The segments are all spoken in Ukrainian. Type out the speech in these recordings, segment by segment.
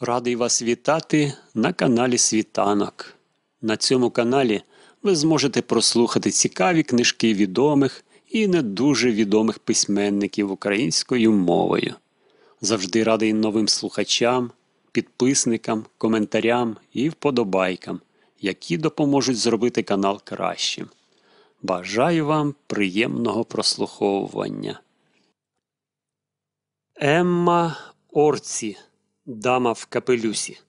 Радий вас вітати на каналі Світанок. На цьому каналі ви зможете прослухати цікаві книжки відомих і не дуже відомих письменників українською мовою. Завжди радий новим слухачам, підписникам, коментарям і вподобайкам, які допоможуть зробити канал кращим. Бажаю вам приємного прослуховування. Емма Орці. Дама в капелюсі.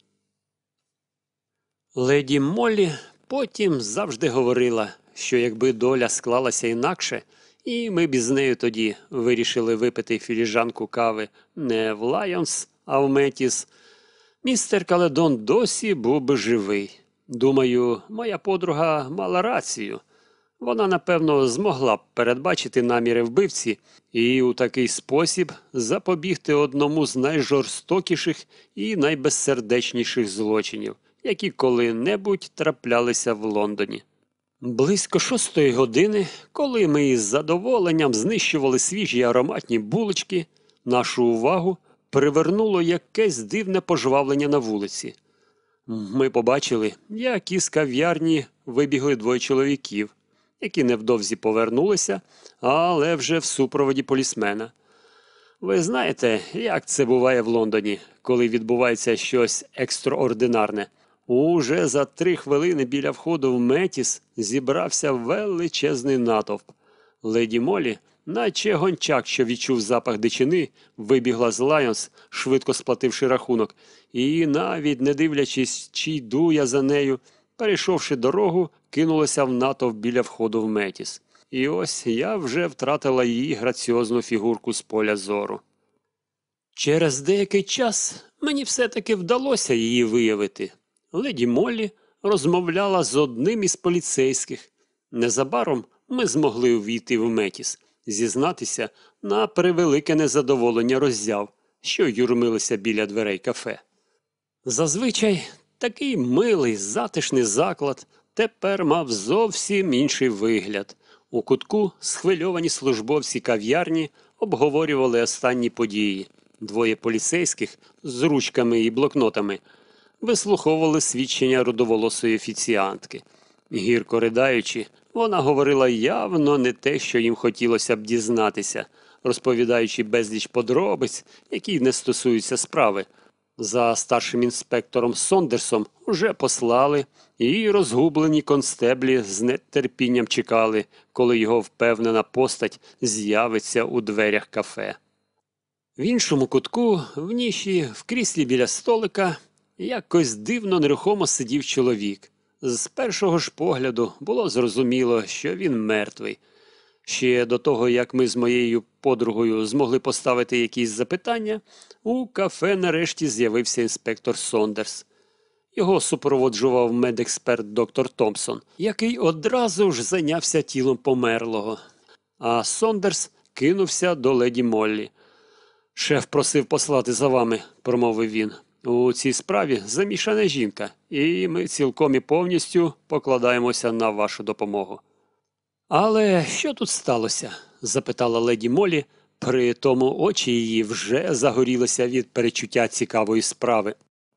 Леді Моллі потім завжди говорила, що якби доля склалася інакше, і ми б із нею тоді вирішили випити філіжанку кави не в Лайонс, а в Метіс, містер Каледон досі був би живий. Думаю, моя подруга мала рацію. Вона, напевно, змогла б передбачити наміри вбивці і у такий спосіб запобігти одному з найжорстокіших і найбезсердечніших злочинів, які коли-небудь траплялися в Лондоні. Близько шостої години, коли ми із задоволенням знищували свіжі ароматні булочки, нашу увагу привернуло якесь дивне пожвавлення на вулиці. Ми побачили, як із кав'ярні вибігли двоє чоловіків які невдовзі повернулися, але вже в супроводі полісмена. Ви знаєте, як це буває в Лондоні, коли відбувається щось екстраординарне. Уже за три хвилини біля входу в Метіс зібрався величезний натовп. Леді Молі, наче гончак, що відчув запах дичини, вибігла з Лайонс, швидко сплативши рахунок, і, навіть не дивлячись, чи йду я за нею, перейшовши дорогу, кинулася в натовп біля входу в Метіс. І ось я вже втратила її граціозну фігурку з поля зору. Через деякий час мені все-таки вдалося її виявити. Леді Моллі розмовляла з одним із поліцейських. Незабаром ми змогли увійти в Метіс, зізнатися на превелике незадоволення роззяв, що юрмилися біля дверей кафе. Зазвичай такий милий, затишний заклад тепер мав зовсім інший вигляд. У кутку схвильовані службовці кав'ярні обговорювали останні події. Двоє поліцейських з ручками і блокнотами вислуховували свідчення рудоволосої офіціантки. Гірко ридаючи, вона говорила явно не те, що їм хотілося б дізнатися, розповідаючи безліч подробиць, які не стосуються справи. За старшим інспектором Сондерсом уже послали, і розгублені констеблі з нетерпінням чекали, коли його впевнена постать з'явиться у дверях кафе. В іншому кутку, в ніші, в кріслі біля столика, якось дивно нерухомо сидів чоловік. З першого ж погляду було зрозуміло, що він мертвий. Ще до того, як ми з моєю подругою змогли поставити якісь запитання, у кафе нарешті з'явився інспектор Сондерс. Його супроводжував медексперт доктор Томпсон, який одразу ж зайнявся тілом померлого. А Сондерс кинувся до леді Моллі. Шеф просив послати за вами, промовив він. У цій справі замішана жінка, і ми цілком і повністю покладаємося на вашу допомогу. Але що тут сталося? запитала леді Молі, при тому очі її вже загорілися від перечуття цікавої справи.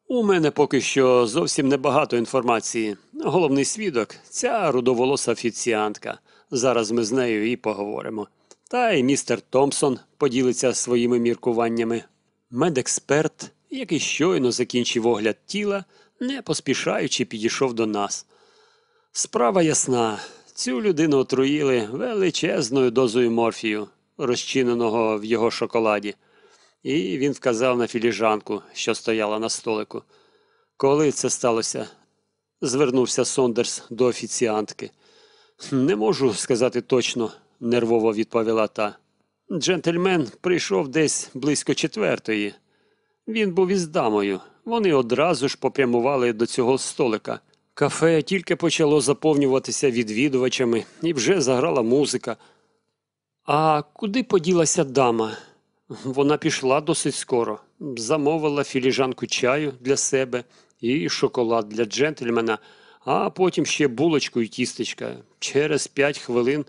У мене поки що зовсім небагато інформації. Головний свідок ця рудоволоса офіціантка. Зараз ми з нею і поговоримо. Та й містер Томпсон поділиться своїми міркуваннями. Медексперт, який щойно закінчив огляд тіла, не поспішаючи підійшов до нас. Справа ясна. Цю людину отруїли величезною дозою морфію, розчиненого в його шоколаді, і він вказав на філіжанку, що стояла на столику. Коли це сталося? звернувся Сондерс до офіціантки. Не можу сказати точно, нервово відповіла та. Джентльмен прийшов десь близько четвертої. Він був із дамою. Вони одразу ж попрямували до цього столика. Кафе тільки почало заповнюватися відвідувачами і вже заграла музика. А куди поділася дама? Вона пішла досить скоро, замовила філіжанку чаю для себе і шоколад для джентльмена, а потім ще булочку і тістечка. Через п'ять хвилин,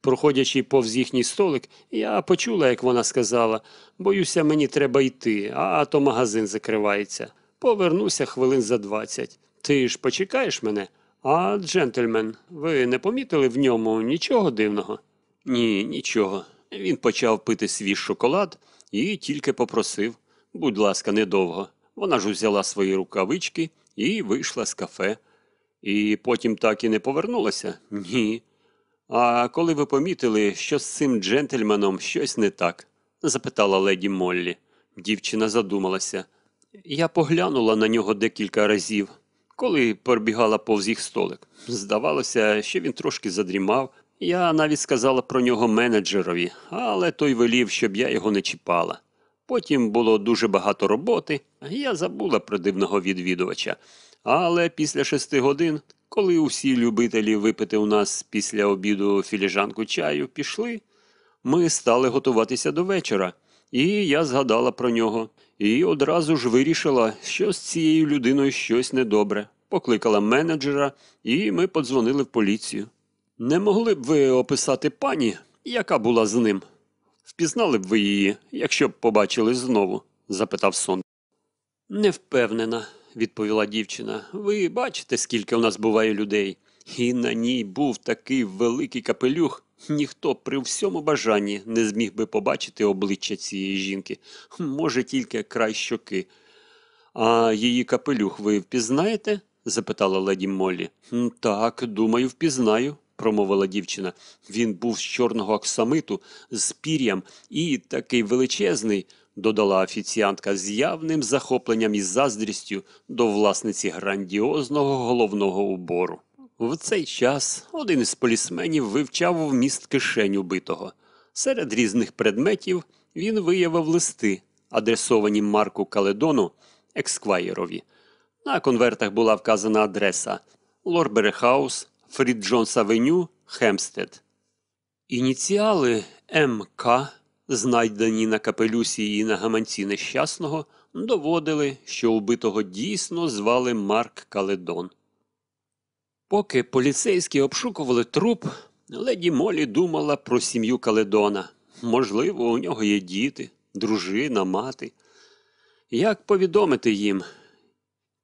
проходячи повз їхній столик, я почула, як вона сказала боюся, мені треба йти, а то магазин закривається. Повернуся хвилин за двадцять. Ти ж почекаєш мене? А, джентльмен, ви не помітили в ньому нічого дивного? Ні, нічого. Він почав пити свій шоколад і тільки попросив, будь ласка, недовго. Вона ж взяла свої рукавички і вийшла з кафе. І потім так і не повернулася? Ні. А коли ви помітили, що з цим джентльменом щось не так? запитала леді Моллі. Дівчина задумалася. Я поглянула на нього декілька разів, коли пробігала повз їх столик. Здавалося, що він трошки задрімав. Я навіть сказала про нього менеджерові, але той велів, щоб я його не чіпала. Потім було дуже багато роботи, я забула про дивного відвідувача. Але після шести годин, коли усі любителі випити у нас після обіду філіжанку чаю пішли, ми стали готуватися до вечора, і я згадала про нього. І одразу ж вирішила, що з цією людиною щось недобре. Покликала менеджера, і ми подзвонили в поліцію. Не могли б ви описати пані, яка була з ним? Впізнали б ви її, якщо б побачили знову? запитав сон. Не впевнена, відповіла дівчина. Ви бачите, скільки у нас буває людей. І на ній був такий великий капелюх. Ніхто при всьому бажанні не зміг би побачити обличчя цієї жінки, може, тільки край щоки. А її капелюх ви впізнаєте? запитала леді Моллі. Так, думаю, впізнаю, промовила дівчина. Він був з чорного оксамиту, з пір'ям і такий величезний, додала офіціантка з явним захопленням і заздрістю до власниці грандіозного головного убору. В цей час один із полісменів вивчав вміст кишень убитого. Серед різних предметів він виявив листи, адресовані Марку Каледону, ексквайерові. На конвертах була вказана адреса Лорбере Хаус, Фіцджонс Авеню, Хемстед. Ініціали МК, знайдені на капелюсі і на гаманці нещасного, доводили, що убитого дійсно звали Марк Каледон. Поки поліцейські обшукували труп, леді Молі думала про сім'ю Каледона. Можливо, у нього є діти, дружина, мати. Як повідомити їм,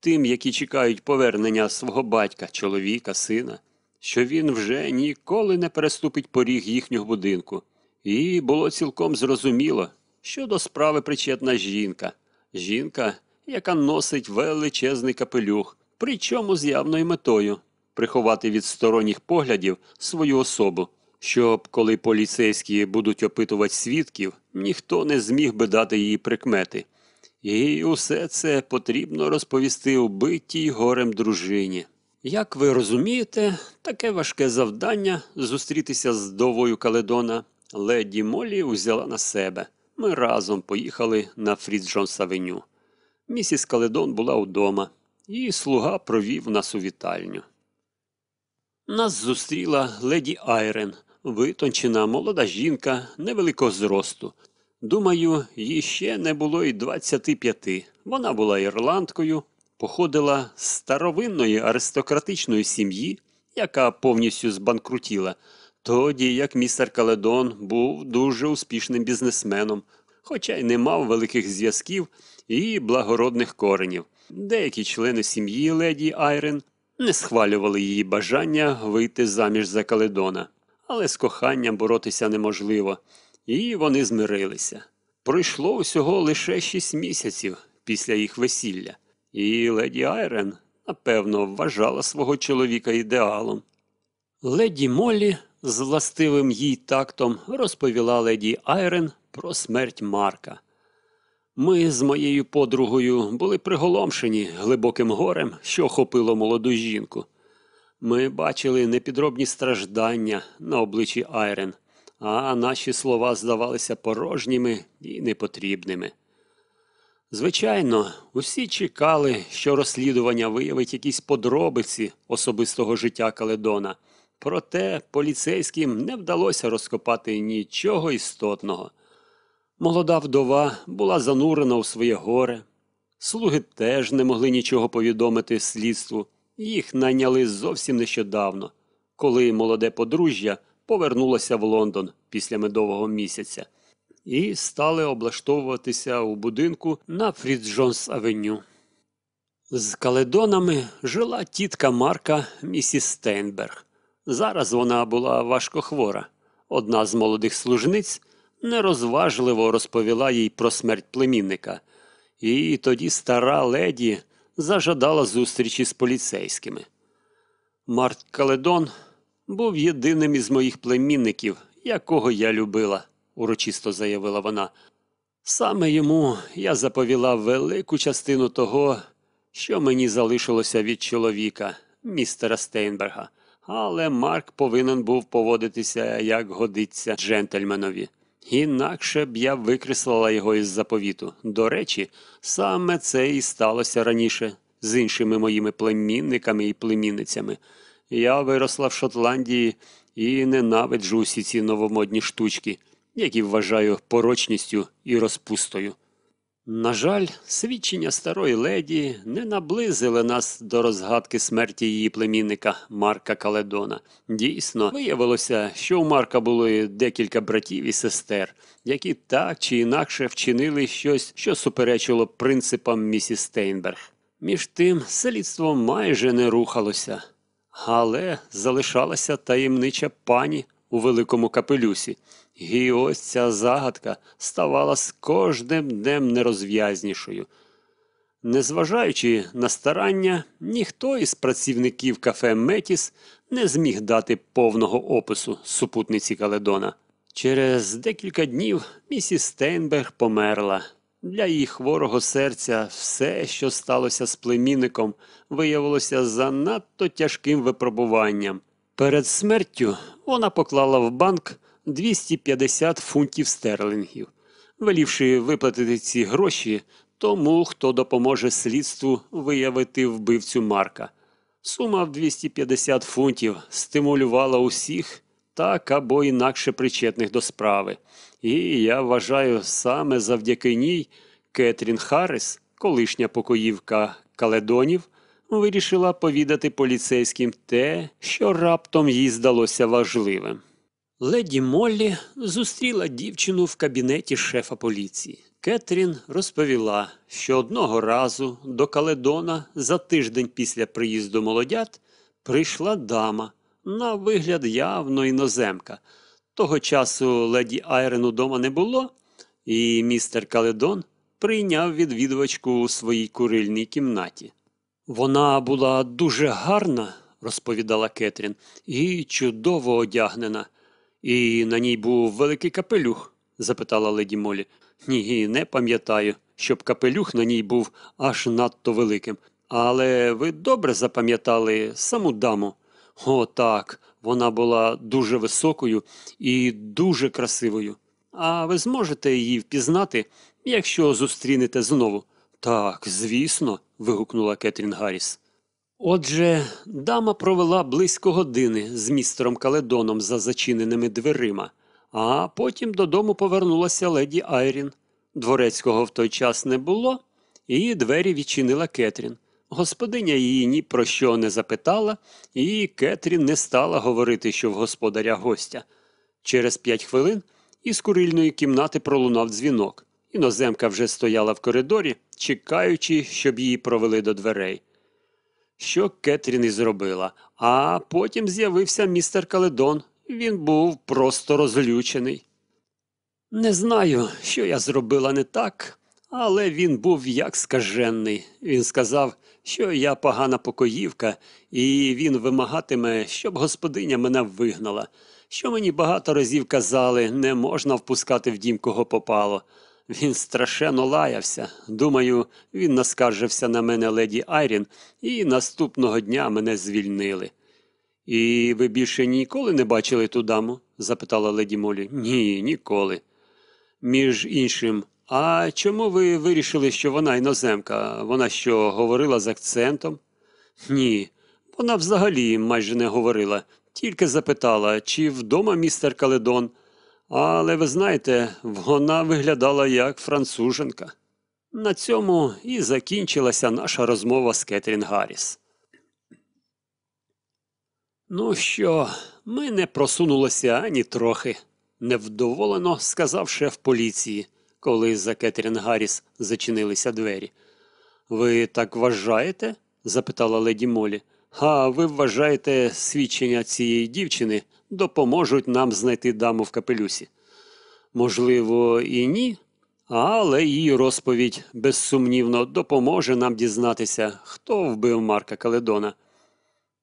тим, які чекають повернення свого батька, чоловіка, сина, що він вже ніколи не переступить поріг їхнього будинку. І було цілком зрозуміло, що до справи причетна жінка. Жінка, яка носить величезний капелюх, причому з явною метою приховати від сторонніх поглядів свою особу, щоб, коли поліцейські будуть опитувати свідків, ніхто не зміг би дати її прикмети. І усе це потрібно розповісти убитій горем дружині. Як ви розумієте, таке важке завдання зустрітися з довою Каледона леді Молі взяла на себе. Ми разом поїхали на Фіц-Джонс Авеню. Місіс Каледон була вдома, і слуга провів нас у вітальню. Нас зустріла леді Айрен, витончена молода жінка невеликого зросту. Думаю, їй ще не було й 25. Вона була ірландкою, походила з старовинної аристократичної сім'ї, яка повністю збанкрутіла, тоді як містер Каледон був дуже успішним бізнесменом, хоча й не мав великих зв'язків і благородних коренів. Деякі члени сім'ї леді Айрен не схвалювали її бажання вийти заміж за Каледона, але з коханням боротися неможливо, і вони змирилися. Пройшло усього лише шість місяців після їх весілля, і леді Айрен, напевно, вважала свого чоловіка ідеалом. Леді Моллі з властивим їй тактом розповіла леді Айрен про смерть Марка. Ми з моєю подругою були приголомшені глибоким горем, що охопило молоду жінку. Ми бачили непідробні страждання на обличчі Айрен, а наші слова здавалися порожніми і непотрібними. Звичайно, усі чекали, що розслідування виявить якісь подробиці особистого життя Каледона, проте поліцейським не вдалося розкопати нічого істотного. Молода вдова була занурена у своє горе. Слуги теж не могли нічого повідомити слідству. Їх найняли зовсім нещодавно, коли молоде подружжя повернулося в Лондон після медового місяця і стали облаштовуватися у будинку на Фіц-Джонс Авеню. З Каледонами жила тітка Марка місіс Стейнберг. Зараз вона була важкохвора. Одна з молодих служниць нерозважливо розповіла їй про смерть племінника. І тоді стара леді зажадала зустрічі з поліцейськими. Марк Каледон був єдиним із моїх племінників, якого я любила, урочисто заявила вона. Саме йому я заповіла велику частину того, що мені залишилося від чоловіка, містера Стейнберга, але Марк повинен був поводитися, як годиться джентльменові. Інакше б я викреслила його із заповіту. До речі, саме це і сталося раніше з іншими моїми племінниками і племінницями. Я виросла в Шотландії і ненавиджу усі ці новомодні штучки, які вважаю порочністю і розпустою. На жаль, свідчення старої леді не наблизили нас до розгадки смерті її племінника Марка Каледона. Дійсно, виявилося, що у Марка були декілька братів і сестер, які так чи інакше вчинили щось, що суперечило принципам місіс Стейнберг. Між тим, слідство майже не рухалося, але залишалася таємнича пані у великому капелюсі. І ось ця загадка ставала з кожним днем нерозв'язнішою. Незважаючи на старання, ніхто із працівників кафе Метіс не зміг дати повного опису супутниці Каледона. Через декілька днів місіс Стейнберг померла. Для її хворого серця все, що сталося з племінником, виявилося занадто тяжким випробуванням. Перед смертю вона поклала в банк 250 фунтів стерлингів, велівши виплатити ці гроші тому, хто допоможе слідству виявити вбивцю Марка. Сума в 250 фунтів стимулювала усіх так або інакше причетних до справи. І я вважаю, саме завдяки ній Кетрін Харрис, колишня покоївка Каледонів, вирішила повідати поліцейським те, що раптом їй здалося важливим. Леді Моллі зустріла дівчину в кабінеті шефа поліції. Кетрін розповіла, що одного разу до Каледона за тиждень після приїзду молодят прийшла дама, на вигляд явно іноземка. Того часу леді Айрен удома не було, і містер Каледон прийняв відвідувачку у своїй курильній кімнаті. Вона була дуже гарна, розповідала Кетрін, і чудово одягнена. І на ній був великий капелюх? запитала леді Молі. Ні, не пам'ятаю, щоб капелюх на ній був аж надто великим. Але ви добре запам'ятали саму даму? О, так, вона була дуже високою і дуже красивою. А ви зможете її впізнати, якщо зустрінете знову? Так, звісно, вигукнула Кетрін Гарріс. Отже, дама провела близько години з містером Каледоном за зачиненими дверима, а потім додому повернулася леді Айрін. Дворецького в той час не було, і двері відчинила Кетрін. Господиня її ні про що не запитала, і Кетрін не стала говорити, що в господаря гостя. Через п'ять хвилин із курильної кімнати пролунав дзвінок. Іноземка вже стояла в коридорі, чекаючи, щоб її провели до дверей. Що Кетрін і зробила, а потім з'явився містер Каледон. Він був просто розлючений. Не знаю, що я зробила не так, але він був як скажений. Він сказав, що я погана покоївка, і він вимагатиме, щоб господиня мене вигнала. Що мені багато разів казали, не можна впускати в дім, кого попало. Він страшенно лаявся. Думаю, він наскаржився на мене леді Айрін, і наступного дня мене звільнили. І ви більше ніколи не бачили ту даму? запитала леді Молі. Ні, ніколи. Між іншим, а чому ви вирішили, що вона іноземка? Вона що, говорила з акцентом? Ні, вона взагалі майже не говорила, тільки запитала, чи вдома містер Каледон. Але ви знаєте, вона виглядала як француженка. На цьому і закінчилася наша розмова з Кетрін Гарріс. Ну що, ми не просунулися ані трохи, невдоволено сказав шеф поліції, коли за Кетрін Гарріс зачинилися двері. Ви так вважаєте? запитала леді Молі. А ви вважаєте, свідчення цієї дівчини допоможуть нам знайти даму в капелюсі? Можливо, і ні, але її розповідь безсумнівно допоможе нам дізнатися, хто вбив Марка Каледона.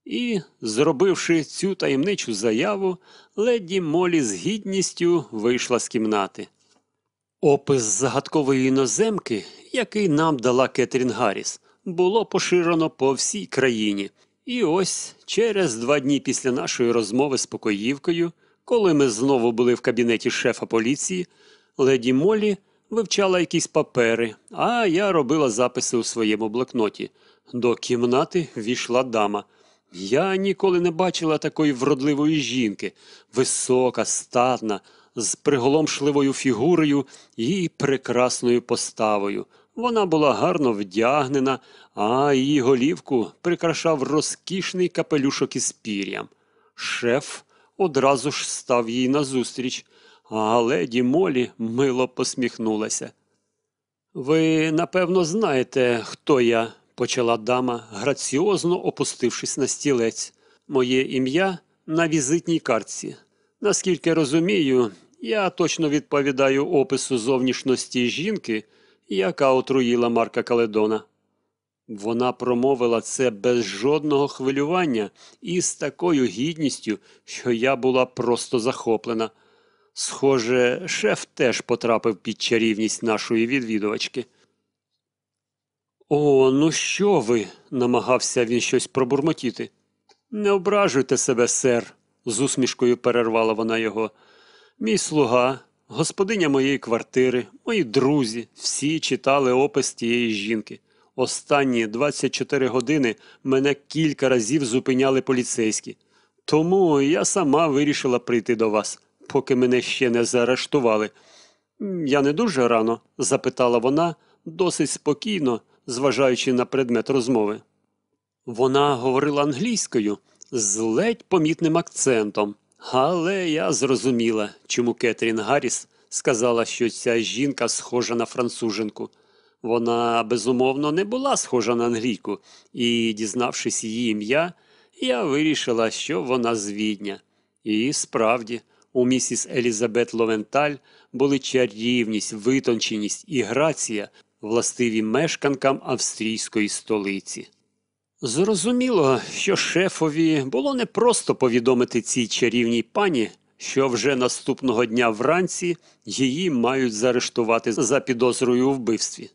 І, зробивши цю таємничу заяву, леді Молі з гідністю вийшла з кімнати. Опис загадкової іноземки, який нам дала Кетрін Гарріс, було поширено по всій країні. І ось через два дні після нашої розмови з покоївкою, коли ми знову були в кабінеті шефа поліції, леді Молі вивчала якісь папери, а я робила записи у своєму блокноті. До кімнати війшла дама. Я ніколи не бачила такої вродливої жінки, висока, статна, з приголомшливою фігурою і прекрасною поставою. Вона була гарно вдягнена, а її голівку прикрашав розкішний капелюшок із пір'ям. Шеф одразу ж став їй назустріч, а леді Молі мило посміхнулася. Ви, напевно, знаєте, хто я, почала дама, граціозно опустившись на стілець. Моє ім'я на візитній картці. Наскільки розумію, я точно відповідаю опису зовнішності жінки, яка отруїла Марка Каледона. Вона промовила це без жодного хвилювання і з такою гідністю, що я була просто захоплена. Схоже, шеф теж потрапив під чарівність нашої відвідувачки. О, ну що ви? намагався він щось пробурмотіти. Не ображуйте себе, сер, з усмішкою перервала вона його. Мій слуга, господиня моєї квартири, мої друзі, всі читали опис тієї жінки. Останні 24 години мене кілька разів зупиняли поліцейські. Тому я сама вирішила прийти до вас, поки мене ще не заарештували. Я не дуже рано? запитала вона, досить спокійно, зважаючи на предмет розмови. Вона говорила англійською з ледь помітним акцентом, але я зрозуміла, чому Кетрін Гарріс сказала, що ця жінка схожа на француженку. Вона, безумовно, не була схожа на англійку, і, дізнавшись її ім'я, я вирішила, що вона з Відня. І справді, у місіс Елізабет Ловенталь були чарівність, витонченість і грація, властиві мешканкам австрійської столиці. Зрозуміло, що шефові було непросто повідомити цій чарівній пані, що вже наступного дня вранці її мають заарештувати за підозрою у вбивстві.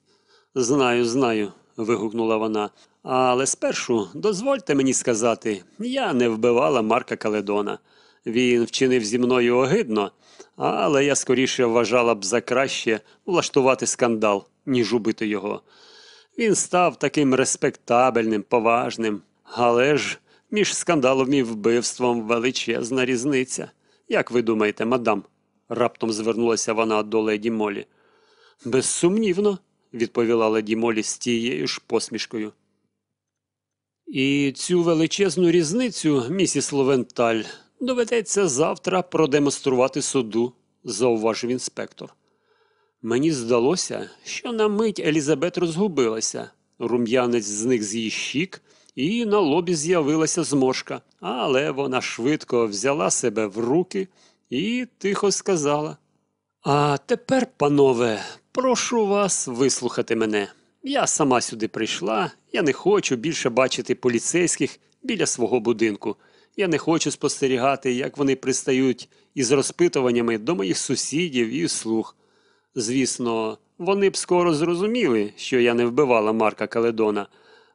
Знаю, знаю, вигукнула вона. Але спершу дозвольте мені сказати, я не вбивала Марка Каледона. Він вчинив зі мною огидно, але я скоріше вважала б за краще влаштувати скандал, ніж убити його. Він став таким респектабельним, поважним, але ж між скандалом і вбивством величезна різниця. Як ви думаєте, мадам? раптом звернулася вона до леді Молі. Безсумнівно, відповіла леді Молі з тією ж посмішкою. І цю величезну різницю, місіс Ловенталь, доведеться завтра продемонструвати суду, зауважив інспектор. Мені здалося, що на мить Елізабет розгубилася. Рум'янець зник з її щік, і на лобі з'явилася зморшка, але вона швидко взяла себе в руки і тихо сказала: А тепер, панове, прошу вас вислухати мене. Я сама сюди прийшла, я не хочу більше бачити поліцейських біля свого будинку. Я не хочу спостерігати, як вони пристають із розпитуваннями до моїх сусідів і слуг. Звісно, вони б скоро зрозуміли, що я не вбивала Марка Каледона,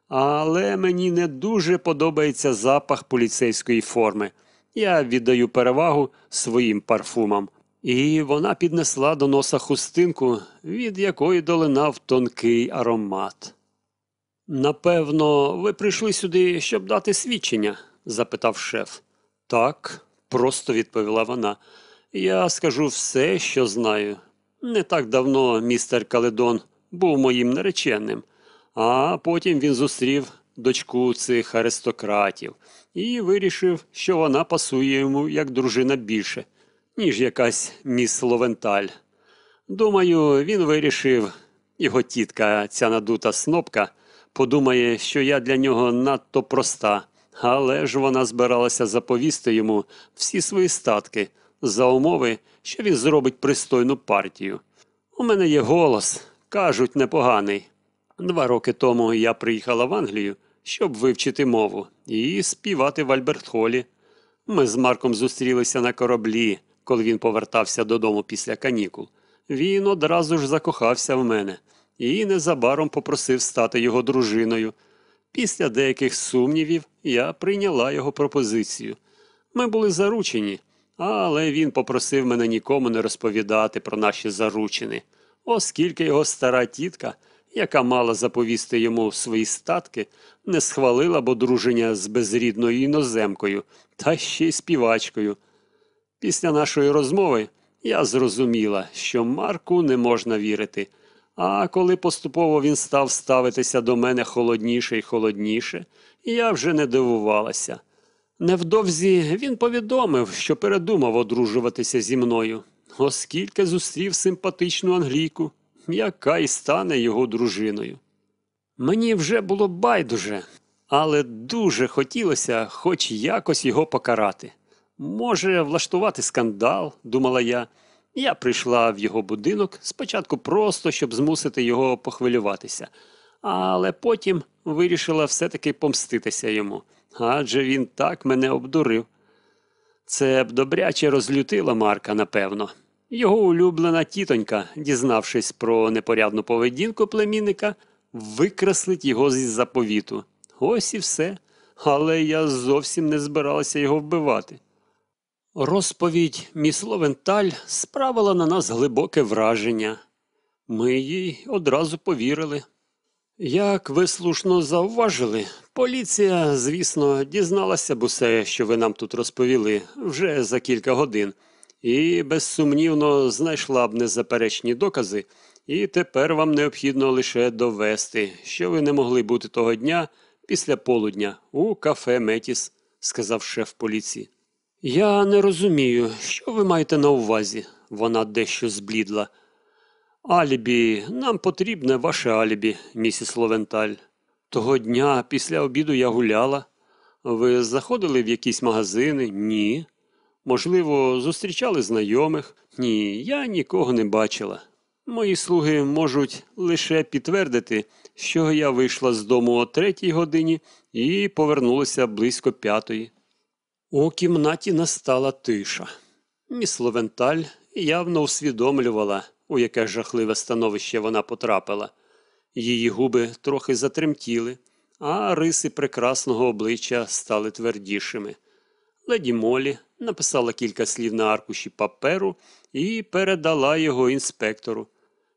але мені не дуже подобається запах поліцейської форми. Я віддаю перевагу своїм парфумам. І вона піднесла до носа хустинку, від якої долинав тонкий аромат. Напевно, ви прийшли сюди, щоб дати свідчення? запитав шеф. Так, просто відповіла вона. Я скажу все, що знаю. Не так давно містер Каледон був моїм нареченим, а потім він зустрів дочку цих аристократів і вирішив, що вона пасує йому як дружина більше, ніж якась міс Ловенталь. Думаю, він вирішив Його тітка, ця надута снопка, подумає, що я для нього надто проста, але ж вона збиралася заповісти йому всі свої статки за умови, що він зробить пристойну партію. У мене є голос, кажуть, непоганий. Два роки тому я приїхала в Англію, щоб вивчити мову і співати в Альбертхолі. Ми з Марком зустрілися на кораблі, коли він повертався додому після канікул. Він одразу ж закохався в мене і незабаром попросив стати його дружиною. Після деяких сумнівів я прийняла його пропозицію. Ми були заручені, але він попросив мене нікому не розповідати про наші заручини, оскільки його стара тітка, яка мала заповісти йому свої статки, не схвалила б одруження з безрідною іноземкою та ще й співачкою. Після нашої розмови я зрозуміла, що Марку не можна вірити. А коли поступово він став ставитися до мене холодніше і холодніше, я вже не дивувалася. Невдовзі він повідомив, що передумав одружуватися зі мною, оскільки зустрів симпатичну англійку, яка й стане його дружиною. Мені вже було байдуже, але дуже хотілося хоч якось його покарати. Може, влаштувати скандал, думала я. Я прийшла в його будинок спочатку просто, щоб змусити його похвилюватися, але потім вирішила все-таки помститися йому, адже він так мене обдурив. Це б добряче розлютило Марка, напевно. Його улюблена тітонька, дізнавшись про непорядну поведінку племінника, викреслить його зі заповіту. Ось і все. Але я зовсім не збиралася його вбивати. Розповідь міс Ловенталь справила на нас глибоке враження. Ми їй одразу повірили. Як ви слушно зауважили, поліція, звісно, дізналася б усе, що ви нам тут розповіли, вже за кілька годин, і безсумнівно знайшла б незаперечні докази, і тепер вам необхідно лише довести, що ви не могли бути того дня після полудня у кафе Метіс, сказав шеф поліції. Я не розумію, що ви маєте на увазі. Вона дещо зблідла. Алібі, нам потрібне ваше алібі, місіс Ловенталь. Того дня після обіду я гуляла. Ви заходили в якісь магазини? Ні. Можливо, зустрічали знайомих? Ні, я нікого не бачила. Мої слуги можуть лише підтвердити, що я вийшла з дому о третій годині і повернулася близько п'ятої. У кімнаті настала тиша. Міс Ловенталь явно усвідомлювала, у яке жахливе становище вона потрапила. Її губи трохи затремтіли, а риси прекрасного обличчя стали твердішими. Леді Молі написала кілька слів на аркуші паперу і передала його інспектору.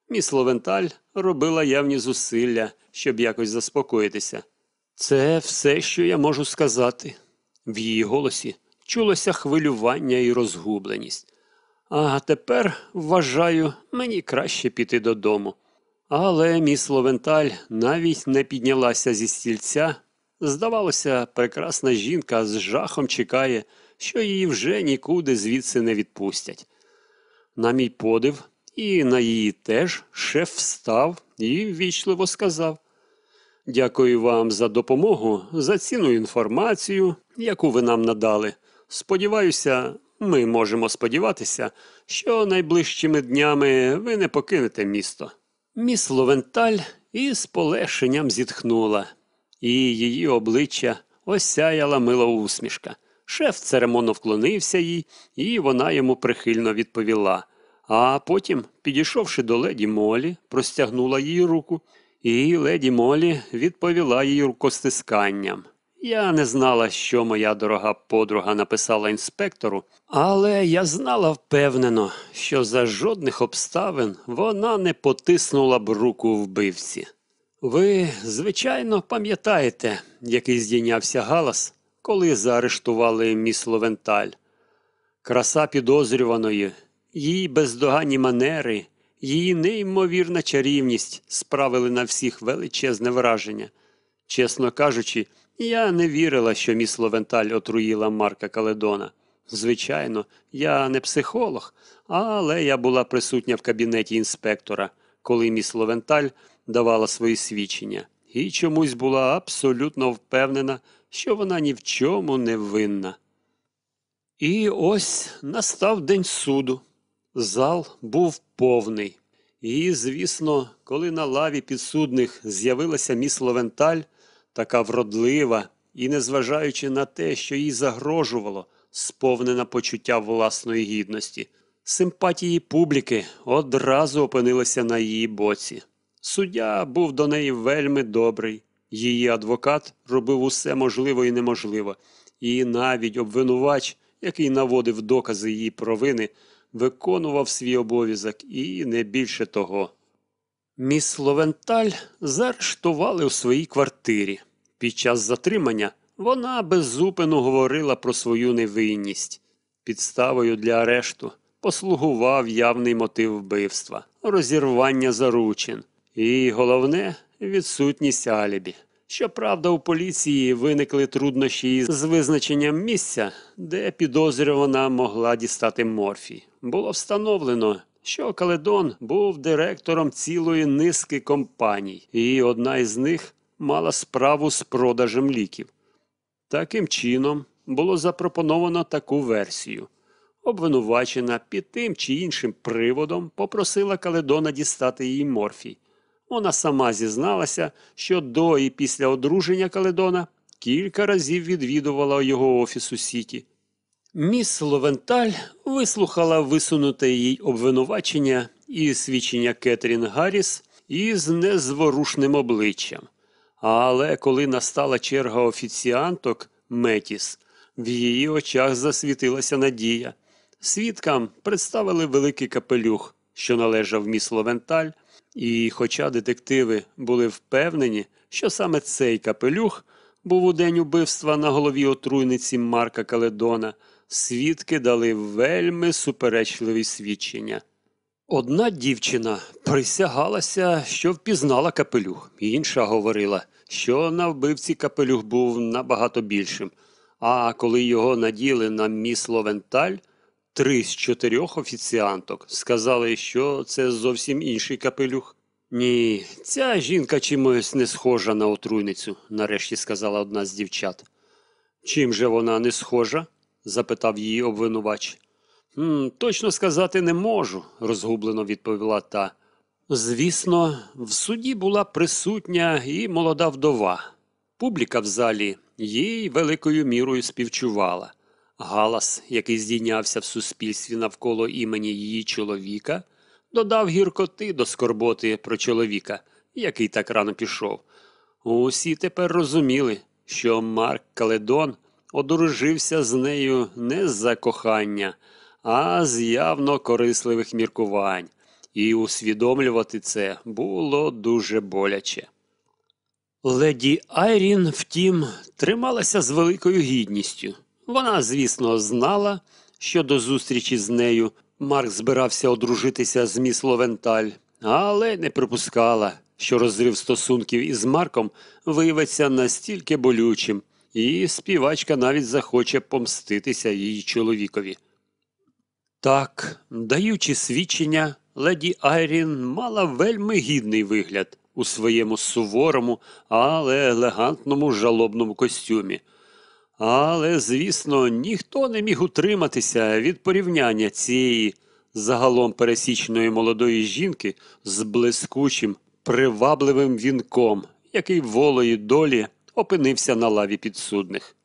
Міс Ловенталь робила явні зусилля, щоб якось заспокоїтися. Це все, що я можу сказати. В її голосі чулося хвилювання і розгубленість. А тепер, вважаю, мені краще піти додому. Але міс Ловенталь навіть не піднялася зі стільця. Здавалося, прекрасна жінка з жахом чекає, що її вже нікуди звідси не відпустять. На мій подив, і на її теж шеф встав і ввічливо сказав Дякую вам за допомогу, за цінну інформацію, яку ви нам надали. Сподіваюся, ми можемо сподіватися, що найближчими днями ви не покинете місто. Міс Ловенталь із полегшенням зітхнула, і її обличчя осяяла мила усмішка. Шеф церемонно вклонився їй, і вона йому прихильно відповіла. А потім, підійшовши до леді Молі, простягнула їй руку, і леді Молі відповіла їй рукостисканням. Я не знала, що моя дорога подруга написала інспектору, але я знала впевнено, що за жодних обставин вона не потиснула б руку вбивці. Ви, звичайно, пам'ятаєте, який здійнявся галас, коли заарештували міс Ловенталь. Краса підозрюваної, її бездоганні манери, її неймовірна чарівність справили на всіх величезне враження. Чесно кажучи, я не вірила, що міс Ловенталь отруїла Марка Каледона. Звичайно, я не психолог, але я була присутня в кабінеті інспектора, коли міс Ловенталь давала свої свідчення, і чомусь була абсолютно впевнена, що вона ні в чому не винна. І ось настав день суду. Зал був повний. І, звісно, коли на лаві підсудних з'явилася міс Ловенталь, така вродлива і, незважаючи на те, що їй загрожувало, сповнена почуття власної гідності, симпатії публіки одразу опинилися на її боці. Суддя був до неї вельми добрий. Її адвокат робив усе можливе і неможливе, і навіть обвинувач, який наводив докази її провини, виконував свій обов'язок і не більше того. Міс Ловенталь заарештували у своїй квартирі. Під час затримання вона беззупину говорила про свою невинність. Підставою для арешту послугував явний мотив вбивства, розірвання заручин. І головне відсутність алібі. Щоправда, у поліції виникли труднощі з визначенням місця, де підозрювана могла дістати морфій. Було встановлено, що Каледон був директором цілої низки компаній, і одна із них мала справу з продажем ліків. Таким чином було запропоновано таку версію. Обвинувачена під тим чи іншим приводом попросила Каледона дістати їй морфій. Вона сама зізналася, що до і після одруження Каледона кілька разів відвідувала його офіс у Сіті. Міс Ловенталь вислухала висунуте їй обвинувачення і свідчення Кетрін Гарріс із незворушним обличчям. Але коли настала черга офіціанток Метіс, в її очах засвітилася надія. Свідкам представили великий капелюх, що належав міс Ловенталь, і, хоча детективи були впевнені, що саме цей капелюх був у день убивства на голові отруйниці Марка Каледона, свідки дали вельми суперечливі свідчення. Одна дівчина присягалася, що впізнала капелюх, інша говорила, що на вбивці капелюх був набагато більшим. А коли його наділи на міс Ловенталь, три з чотирьох офіціанток сказали, що це зовсім інший капелюх. Ні, ця жінка чимось не схожа на отруйницю, нарешті сказала одна з дівчат. Чим же вона не схожа? Запитав її обвинувач. «Хм, Точно сказати не можу, розгублено відповіла та. Звісно, в суді була присутня і молода вдова. Публіка в залі їй великою мірою співчувала. Галас, який здійнявся в суспільстві навколо імені її чоловіка, додав гіркоти до скорботи про чоловіка, який так рано пішов. Усі тепер розуміли, що Марк Каледон одружився з нею не з-за кохання, а з явно корисливих міркувань, і усвідомлювати це було дуже боляче. Леді Айрін, втім, трималася з великою гідністю. Вона, звісно, знала, що до зустрічі з нею Марк збирався одружитися з міс Ловенталь, але не припускала, що розрив стосунків із Марком виявиться настільки болючим, і співачка навіть захоче помститися її чоловікові. Так, даючи свідчення, леді Айрін мала вельми гідний вигляд у своєму суворому, але елегантному жалобному костюмі. Але, звісно, ніхто не міг утриматися від порівняння цієї загалом пересічної молодої жінки з блискучим, привабливим вінком, який волої долі опинився на лаві підсудних.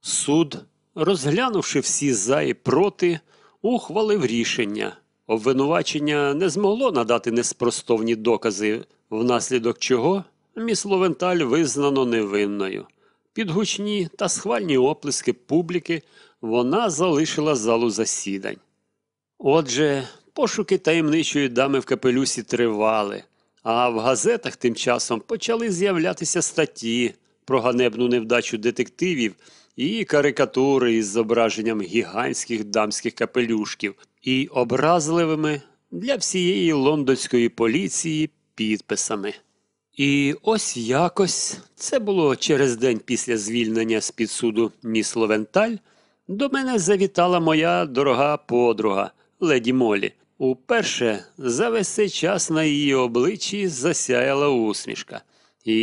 Суд, розглянувши всі за і проти, ухвалив рішення. Обвинувачення не змогло надати неспростовні докази, внаслідок чого міс Ловенталь визнано невинною. Під гучні та схвальні оплески публіки вона залишила залу засідань. Отже, пошуки таємничої дами в капелюсі тривали, а в газетах тим часом почали з'являтися статті про ганебну невдачу детективів і карикатури із зображенням гігантських дамських капелюшків і образливими для всієї лондонської поліції підписами. І ось якось, це було через день після звільнення з під суду міс Ловенталь, до мене завітала моя дорога подруга, леді Молі, Уперше за весь цей час на її обличчі засяяла усмішка.